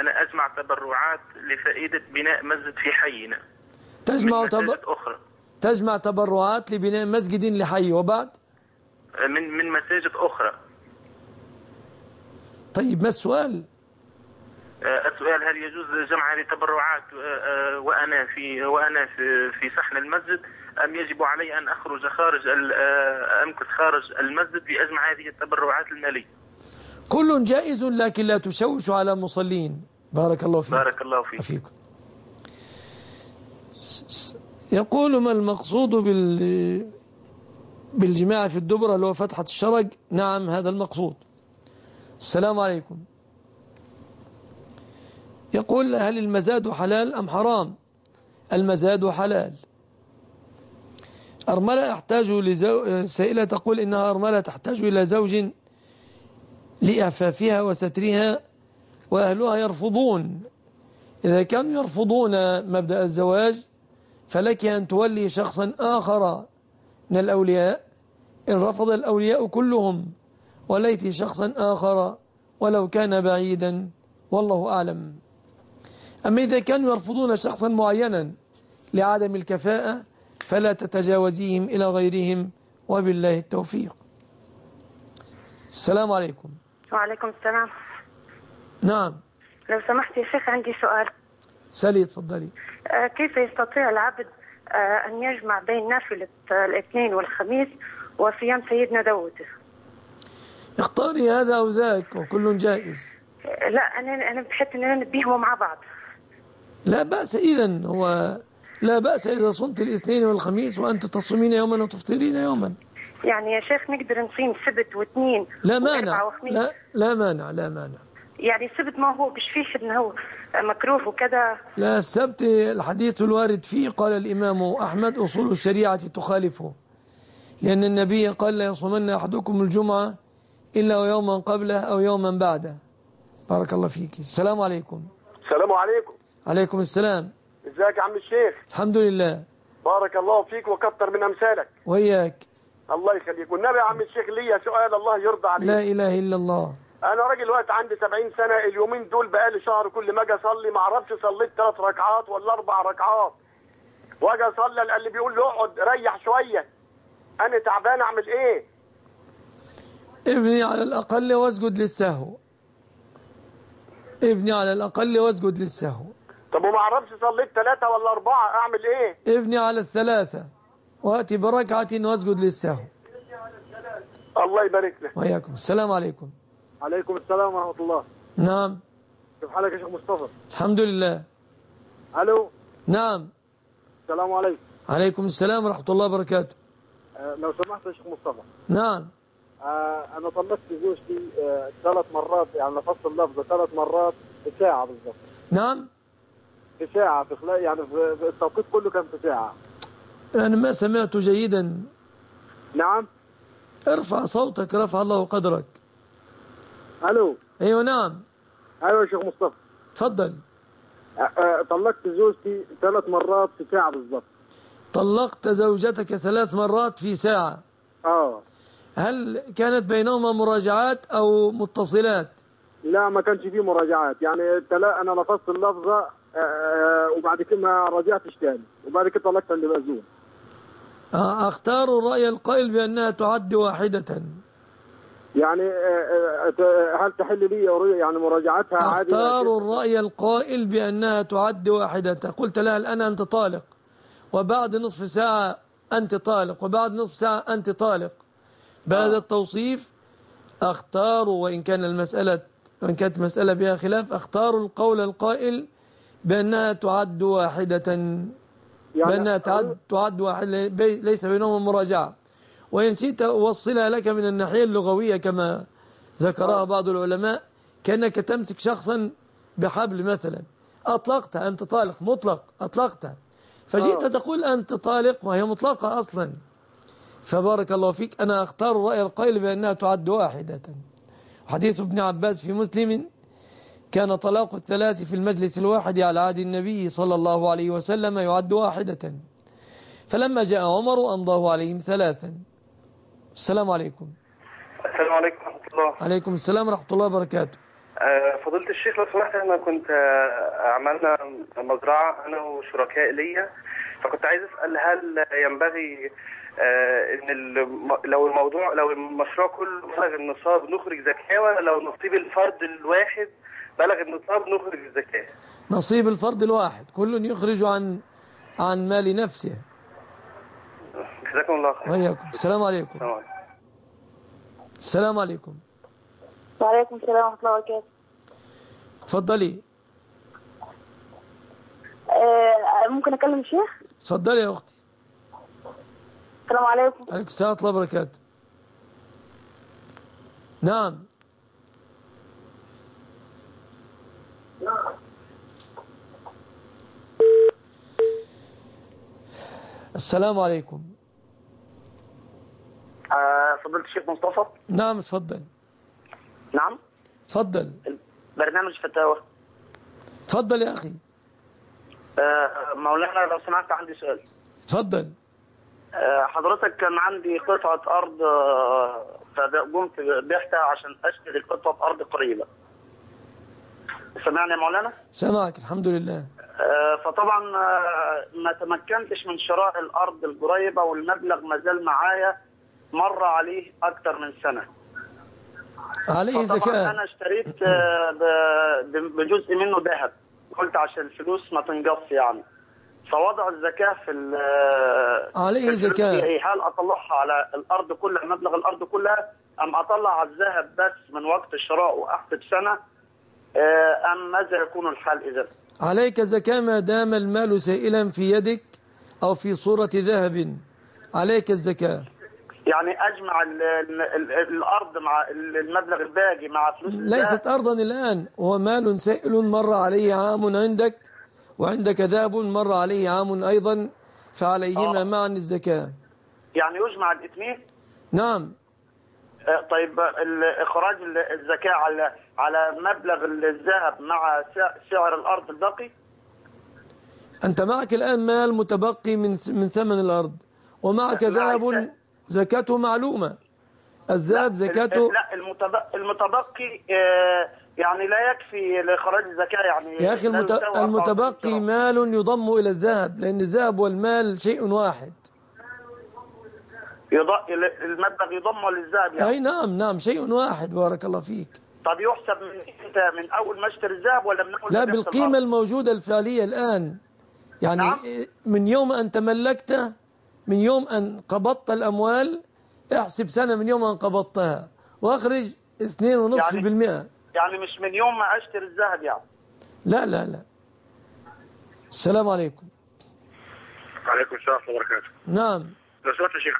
أنا أجمع تبرعات لفائدة بناء مسجد في حينا؟ تجمع تبرعات أخرى. تجمع تبرعات لبناء مسجد لحي وبعد؟ من من مساجد أخرى. طيب ما السؤال؟ السؤال هل يجوز جمع لتبرعات آه، آه، وأنا في وأنا في صحن المسجد؟ أم يجب علي أن أخرج خارج آه، أمكث خارج المسجد لأجمع هذه التبرعات المالية؟ كل جائز لكن لا تشوش على مصلين. بارك الله فيك. بارك الله فيك. فيك. يقول ما المقصود بال بالجماعة في الدبرة اللي هو فتحة الشرج نعم هذا المقصود. السلام عليكم. يقول هل المزاد حلال أم حرام؟ المزاد حلال. أرملة تحتاج لزو... سائلة تقول إنها أرملة تحتاج إلى زوج لإعفافها وسترها وأهلها يرفضون. إذا كانوا يرفضون مبدأ الزواج فلك أن تولي شخصا آخر من الأولياء. إن رفض الأولياء كلهم وليت شخصا آخر ولو كان بعيدا والله أعلم. أما إذا كانوا يرفضون شخصا معينا لعدم الكفاءة فلا تتجاوزيهم إلى غيرهم وبالله التوفيق. السلام عليكم. وعليكم السلام. نعم. لو سمحت يا شيخ عندي سؤال. سالي تفضلي. آه، كيف يستطيع العبد آه، أن يجمع بين نافلة آه، الاثنين والخميس وصيام سيدنا داود؟ اختاري هذا أو ذاك وكل جائز. لا أنا أنا بحس أن نبيهم مع بعض. لا بأس إذا هو لا بأس إذا صمت الاثنين والخميس وأنت تصومين يوما وتفطرين يوما. يعني يا شيخ نقدر نصيم سبت واثنين لا مانع لا لا مانع لا مانع. يعني السبت ما هو مش فيه إنه هو مكروه وكذا. لا السبت الحديث الوارد فيه قال الإمام أحمد أصول الشريعة تخالفه. لأن النبي قال لا يصومن أحدكم الجمعة إلا يوما قبله أو يوما بعده. بارك الله فيك. السلام عليكم. السلام عليكم. عليكم السلام. ازيك يا عم الشيخ الحمد لله بارك الله فيك وكتر من امثالك وياك الله يخليك والنبي يا عم الشيخ ليا سؤال الله يرضى عليك لا إله إلا الله أنا راجل وقت عندي 70 سنه اليومين دول بقالي شهر كل ما أجي اصلي ما أعرفش صليت ثلاث ركعات ولا أربع ركعات واجي اصلي اللي بيقول لي اقعد ريح شوية. أنا تعبان اعمل إيه؟ ابني على الأقل واسجد للسهو. ابني على الأقل واسجد للسهو. طب وما أعرفش صليت ثلاثة ولا أربعة أعمل إيه؟ ابني على الثلاثة. وأتي بركعة واسجد للسهو الله يبارك لك. وإياكم. السلام عليكم. عليكم السلام ورحمة الله. نعم. كيف حالك يا شيخ مصطفى؟ الحمد لله. ألو؟ نعم. السلام عليكم. عليكم السلام ورحمة الله وبركاته. أه، لو سمحت يا شيخ مصطفى. نعم. أه، أنا طلقت زوجتي أه، ثلاث مرات يعني فصل اللفظة ثلاث مرات ساعة بالضبط. نعم. في ساعة في خلال يعني في التوقيت كله كان في ساعة أنا يعني ما سمعت جيدا. نعم. ارفع صوتك رفع الله قدرك. ألو. أيوة نعم. أيوة يا شيخ مصطفى. تفضل. أه، أه، طلقت زوجتي ثلاث مرات في ساعة بالظبط طلقت زوجتك ثلاث مرات في ساعة. آه. هل كانت بينهما مراجعات أو متصلات؟ لا ما كانش فيه مراجعات. يعني تلا أنا لفظت اللفظة آه، وبعد كده ما رجعتش تاني وبعد كده طلقت عند مأذون. آه، أختار الرأي القائل بأنها تعد واحدة. يعني آه، هل تحل لي يعني مراجعتها عادي أختار الرأي القائل بأنها تعد واحدة. قلت لها الآن أنت طالق وبعد نصف ساعة أنت طالق وبعد نصف ساعة أنت طالق. بهذا التوصيف أختار وإن كان المسألة وإن كانت المسألة بها خلاف أختار القول القائل بأنها تعد واحدة يعني بأنها تعد, تعد واحدة ليس بينهما مراجعة. وإن شئت أوصلها لك من الناحية اللغوية كما ذكرها أه. بعض العلماء كأنك تمسك شخصا بحبل مثلا. أطلقت أنت طالق مطلق أطلقت. فجئت أه. تقول أنت طالق وهي مطلقة أصلا. فبارك الله فيك. أنا أختار رأي القائل بأنها تعد واحدة. حديث ابن عباس في مسلم كان طلاق الثلاث في المجلس الواحد على عهد النبي صلى الله عليه وسلم يعد واحدة. فلما جاء عمر أمضاه عليهم ثلاثا. السلام عليكم. السلام عليكم ورحمة الله. عليكم السلام ورحمة الله وبركاته. آه، فضلت الشيخ لو سمحت أنا كنت آه، عملنا مزرعة أنا وشركاء ليا. فكنت عايز أسأل هل ينبغي آه، إن لو الموضوع لو المشروع كله بلغ النصاب نخرج زكاة ولا لو نصيب الفرد الواحد بلغ النصاب نخرج الزكاة. نصيب الفرد الواحد. كل يخرج عن عن مال نفسه. جزاكم الله خير. وإياكم. السلام عليكم. السلام عليكم. وعليكم السلام ورحمة الله وبركاته. تفضلي. آه، ممكن أكلم الشيخ؟ تفضلي يا أختي. السلام عليكم. عليكم السلام ورحمة الله وبركاته. نعم. السلام عليكم فضلت الشيخ مصطفى نعم تفضل نعم؟ تفضل برنامج فتاوى تفضل يا أخي. مولانا لو سمعت عندي سؤال. تفضل حضرتك كان عندي قطعة أرض فقمت بيعتها عشان أشتري قطعة أرض قريبة. سمعني يا مولانا؟ سمعك الحمد لله. آه، فطبعا آه، ما تمكنتش من شراء الأرض القريبة والمبلغ ما زال معايا مر عليه أكثر من سنة. عليه زكاة. أنا اشتريت آه، بجزء منه ذهب. قلت عشان الفلوس ما تنقص يعني. فوضع الزكاة في عليه زكاة. حال إيه؟ أطلعها على الأرض كلها مبلغ الأرض كلها أم أطلع على الذهب بس من وقت شرائه أحسب سنة آه، أم ماذا يكون الحال إذا؟ عليك الزكاة ما دام المال سائلا في يدك أو في صورة ذهب. عليك الزكاة. يعني أجمع الأرض مع المبلغ الباقي مع فلوس ليست أرضا الآن. هو مال سائل مر عليه عام عندك وعندك ذهب مر عليه عام أيضا فعليهما آه. معا الزكاة. يعني يجمع الاثنين؟ نعم. آه، طيب إخراج الزكاة على على مبلغ الذهب مع سعر الأرض الباقي؟ أنت معك الآن مال متبقي من من ثمن الأرض ومعك ذهب زكاته معلومة. الذهب زكاته لا المتبقي آه، يعني لا يكفي لإخراج الزكاة يعني يا أخي المتبقي مال يضم إلى الذهب لأن الذهب والمال شيء واحد. المبلغ يضم للذهب يعني. أي نعم نعم شيء واحد بارك الله فيك. طب يحسب من انت من أول ما اشتري الذهب ولا من أول لا بالقيمة الموجودة الفعلية الآن. يعني نعم؟ من يوم أن تملكته من يوم أن قبضت الأموال احسب سنة من يوم أن قبضتها واخرج 2.5% يعني, يعني مش من يوم ما اشتري الذهب يعني. لا لا لا. السلام عليكم. وعليكم السلام ورحمة الله وبركاته. نعم. لو سمحت يا شيخ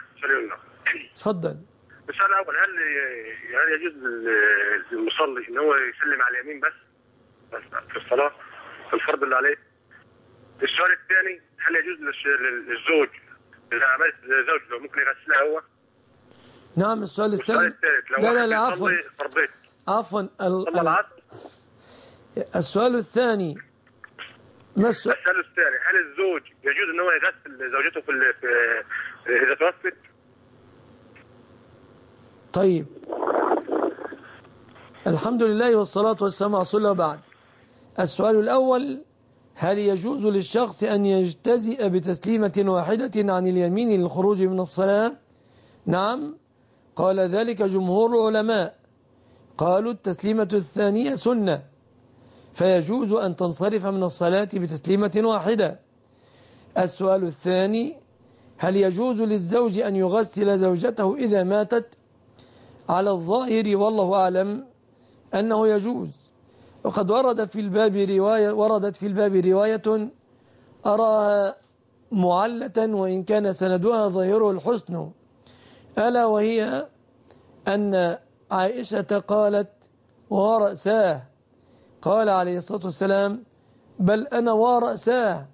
تفضل. السؤال الأول هل هل يجوز للمصلي إن هو يسلم على اليمين بس؟ في الصلاة في الفرض اللي عليه؟ السؤال الثاني هل يجوز للزوج إذا عملت زوجته ممكن يغسلها هو؟ نعم السؤال الثاني. لا لا لا عفوا. عفوا السؤال الثاني. ما السؤال الثاني هل الزوج يجوز إن هو يغسل زوجته في إذا توفت؟ طيب. الحمد لله والصلاة والسلام على رسول الله بعد. السؤال الأول هل يجوز للشخص أن يجتزئ بتسليمة واحدة عن اليمين للخروج من الصلاة؟ نعم. قال ذلك جمهور العلماء. قالوا التسليمة الثانية سنة. فيجوز أن تنصرف من الصلاة بتسليمة واحدة. السؤال الثاني هل يجوز للزوج أن يغسل زوجته إذا ماتت؟ على الظاهر والله أعلم أنه يجوز. وقد ورد في الباب رواية وردت في الباب رواية أراها معلة وإن كان سندها ظاهره الحسن. ألا وهي أن عائشة قالت ورأساه. قال عليه الصلاة والسلام بل أنا ورأساه.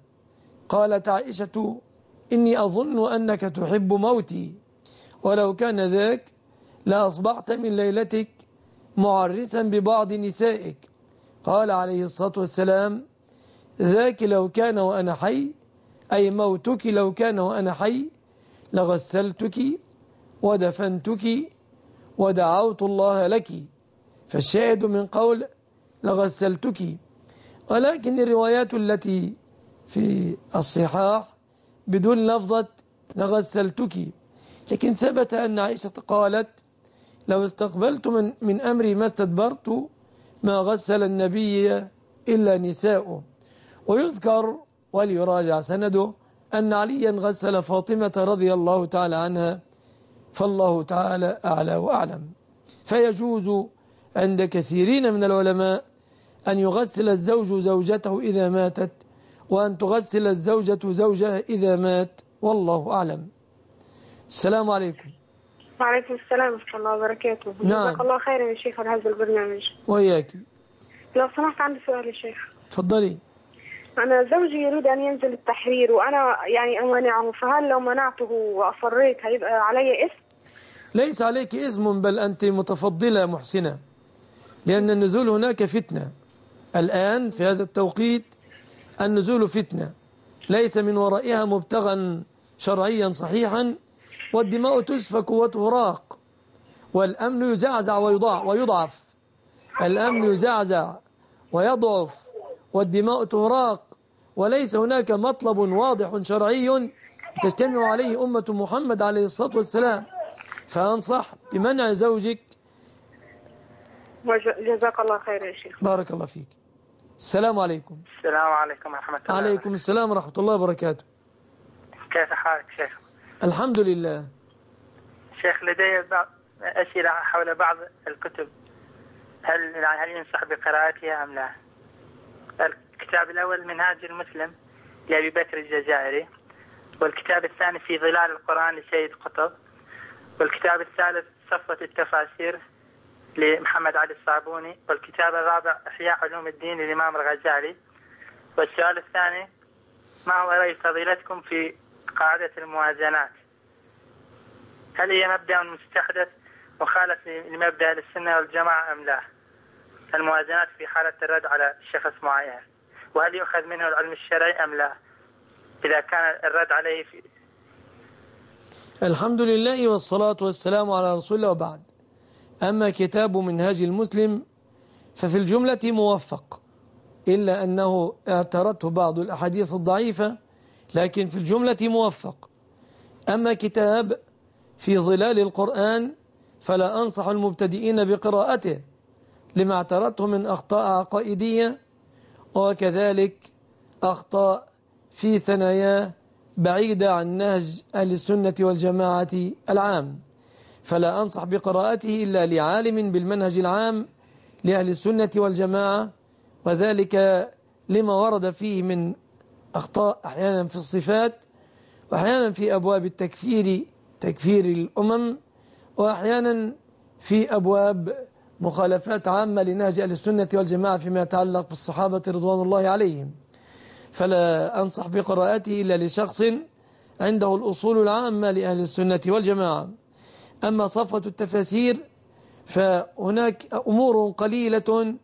قالت عائشة إني أظن أنك تحب موتي. ولو كان ذاك لأصبحت من ليلتك معرسا ببعض نسائك. قال عليه الصلاة والسلام ذاك لو كان وأنا حي أي موتك لو كان وأنا حي لغسلتك ودفنتك ودعوت الله لك. فالشاهد من قول لغسلتك. ولكن الروايات التي في الصحاح بدون لفظة لغسلتك. لكن ثبت أن عائشة قالت لو استقبلت من, من أمري ما استدبرت ما غسل النبي إلا نساؤه ويذكر وليراجع سنده أن عليا غسل فاطمة رضي الله تعالى عنها فالله تعالى أعلى وأعلم. فيجوز عند كثيرين من العلماء أن يغسل الزوج زوجته إذا ماتت وأن تغسل الزوجة زوجها إذا مات والله أعلم. السلام عليكم. وعليكم السلام ورحمة الله وبركاته جزاك الله خيرا يا شيخ على هذا البرنامج وإياك لو سمحت عندي سؤال يا شيخ تفضلي أنا زوجي يريد أن ينزل التحرير وأنا يعني أمانعه فهل لو منعته وأصريت هيبقى علي إثم؟ ليس عليك إثم بل أنت متفضلة محسنة. لأن النزول هناك فتنة. الآن في هذا التوقيت النزول فتنة. ليس من ورائها مبتغى شرعيا صحيحا والدماء تسفك وتراق والأمن يزعزع ويضع ويضعف. الأمن يزعزع ويضعف. والدماء تراق وليس هناك مطلب واضح شرعي تجتمع عليه أمة محمد عليه الصلاة والسلام. فأنصح بمنع زوجك. جزاك الله خير يا شيخ. بارك الله فيك. السلام عليكم. السلام عليكم ورحمة الله عليكم السلام ورحمة الله وبركاته. كيف حالك شيخ؟ الحمد لله شيخ لدي بعض أسئلة حول بعض الكتب هل هل ينصح بقراءتها أم لا؟ الكتاب الأول منهاج المسلم لأبي بكر الجزائري والكتاب الثاني في ظلال القرآن لسيد قطب والكتاب الثالث صفوة التفاسير لمحمد علي الصابوني والكتاب الرابع إحياء علوم الدين للإمام الغزالي والسؤال الثاني ما هو رأي فضيلتكم في قاعدة الموازنات. هل هي مبدأ مستحدث مخالف لمبدأ السنة والجماعة أم لا؟ الموازنات في حالة الرد على شخص معين. وهل يؤخذ منه العلم الشرعي أم لا؟ إذا كان الرد عليه في الحمد لله والصلاة والسلام على رسول الله وبعد. أما كتاب منهاج المسلم ففي الجملة موفق إلا أنه اعترته بعض الأحاديث الضعيفة لكن في الجملة موفق. أما كتاب في ظلال القرآن فلا أنصح المبتدئين بقراءته لما اعترضته من أخطاء عقائدية وكذلك أخطاء في ثناياه بعيدة عن نهج أهل السنة والجماعة العام. فلا أنصح بقراءته إلا لعالم بالمنهج العام لأهل السنة والجماعة وذلك لما ورد فيه من أخطاء أحيانا في الصفات وأحيانا في أبواب التكفير تكفير الأمم وأحيانا في أبواب مخالفات عامة لنهج أهل السنة والجماعة فيما يتعلق بالصحابة رضوان الله عليهم. فلا أنصح بقراءته إلا لشخص عنده الأصول العامة لأهل السنة والجماعة. أما صفة التفاسير فهناك أمور قليلة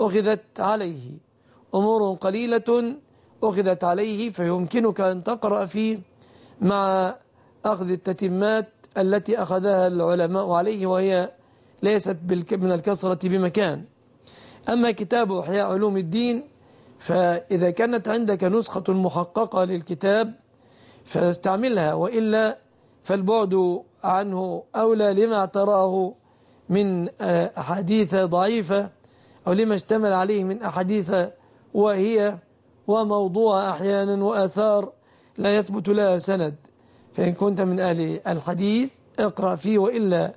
أخذت عليه. أمور قليلة أخذت عليه فيمكنك أن تقرأ فيه مع أخذ التتمات التي أخذها العلماء عليه وهي ليست من الكسرة بمكان. أما كتاب أحياء علوم الدين فإذا كانت عندك نسخة محققة للكتاب فاستعملها وإلا فالبعد عنه أولى لما تراه من آه، أحاديث ضعيفة أو لما اشتمل عليه من أحاديث وهي وموضوع أحيانا وآثار لا يثبت لها سند. فإن كنت من أهل الحديث اقرأ فيه وإلا.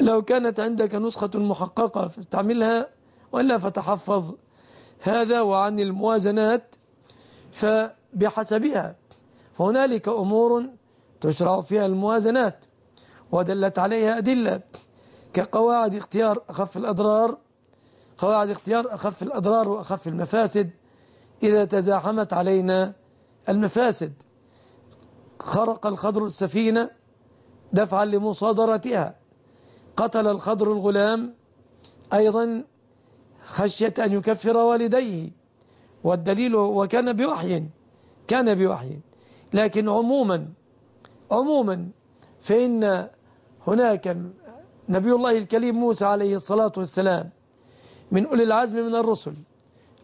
لو كانت عندك نسخة محققة فاستعملها وإلا فتحفظ. هذا وعن الموازنات فبحسبها. فهنالك أمور تشرع فيها الموازنات ودلت عليها أدلة. كقواعد اختيار أخف الأضرار قواعد اختيار أخف الأضرار وأخف المفاسد. إذا تزاحمت علينا المفاسد. خرق الخضر السفينة دفعا لمصادرتها. قتل الخضر الغلام أيضا خشية أن يكفر والديه. والدليل وكان بوحي كان بوحي. لكن عموما عموما فإن هناك نبي الله الكريم موسى عليه الصلاة والسلام من أولي العزم من الرسل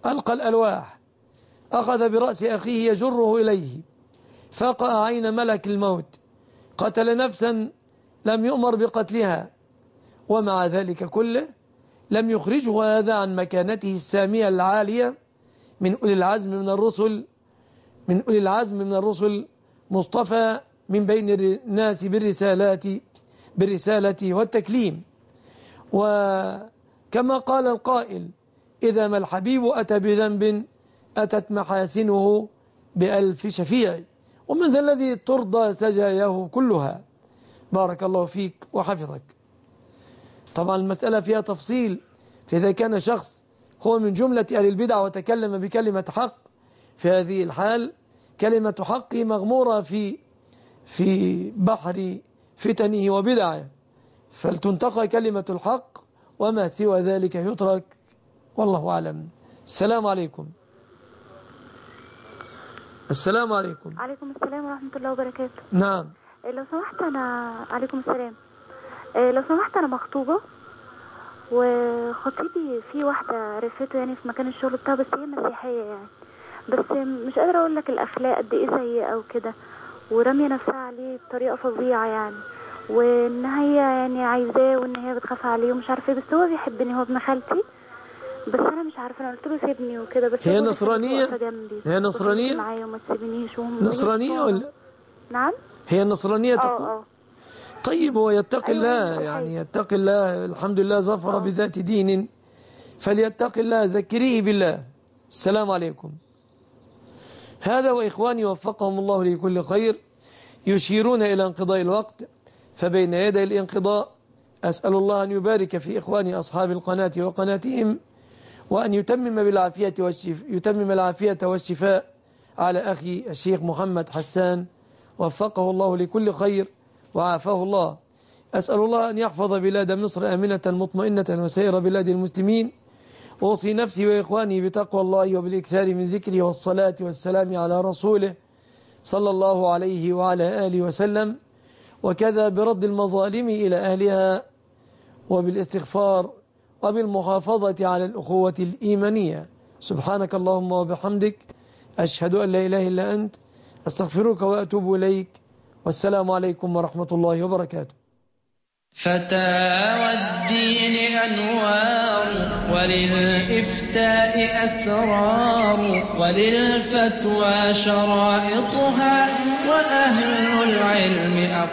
ألقى الألواح أخذ برأس أخيه يجره إليه. فقع عين ملك الموت. قتل نفسا لم يؤمر بقتلها. ومع ذلك كله لم يخرجه هذا عن مكانته السامية العالية من أولي العزم من الرسل من أولي العزم من الرسل مصطفى من بين الناس بالرسالات بالرسالة والتكليم. وكما قال القائل إذا ما الحبيب أتى بذنب أتت محاسنه بألف شفيع. ومن ذا الذي ترضى سجاياه كلها. بارك الله فيك وحفظك. طبعا المسألة فيها تفصيل. فإذا كان شخص هو من جملة أهل البدع وتكلم بكلمة حق في هذه الحال كلمة حق مغمورة في في بحر فتنه وبدعه. فلتنتقى كلمة الحق وما سوى ذلك يترك. والله أعلم. السلام عليكم. السلام عليكم عليكم السلام ورحمة الله وبركاته نعم. لو سمحت أنا عليكم السلام لو سمحت أنا مخطوبة وخطيبي في واحدة عرفته يعني في مكان الشغل بتاعه بس هي مسيحية يعني بس مش قادرة أقول لك الأخلاق قد إيه سيئة أو كده. ورامية نفسها عليه بطريقة فظيعة يعني. وإن هي يعني عايزاه وإن هي بتخاف عليه ومش عارفة إيه، بس هو بيحبني هو ابن خالتي. بس أنا مش عارفه أنا قلت له سيبني وكده بس هي نصرانيه هي نصرانيه معايا وما تسيبنيش نصرانيه ولا نعم؟ هي نصرانيه تقول آه طيب هو يتقي الله يعني يتقي الله الحمد لله ظفر بذات دين فليتقي الله ذكريه بالله السلام عليكم هذا وإخواني وفقهم الله لكل خير يشيرون إلى انقضاء الوقت فبين يدي الانقضاء۔ أسأل الله أن يبارك في إخواني أصحاب القناة وقناتهم وأن يتمم بالعافية والشفاء يتمم العافية والشفاء على أخي الشيخ محمد حسان. وفقه الله لكل خير وعافاه الله. أسأل الله أن يحفظ بلاد مصر آمنة مطمئنة وسائر بلاد المسلمين. أوصي نفسي وإخواني بتقوى الله وبالإكثار من ذكره والصلاة والسلام على رسوله صلى الله عليه وعلى آله وسلم. وكذا برد المظالم إلى أهلها وبالاستغفار وبالمحافظة على الأخوة الإيمانية. سبحانك اللهم وبحمدك أشهد أن لا إله إلا أنت أستغفرك وأتوب إليك. والسلام عليكم ورحمة الله وبركاته. فتى والدين أنوار وللإفتاء أسرار وللفتوى شرائطها وأهل العلم أقوى